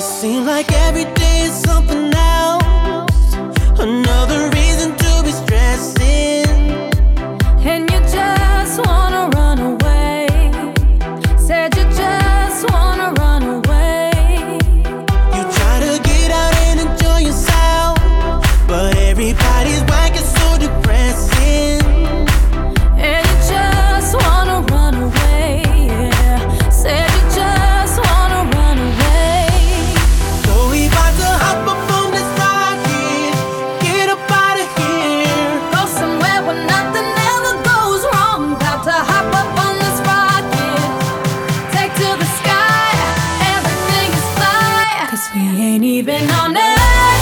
It seems like every day is something else, another. we ain't even on it.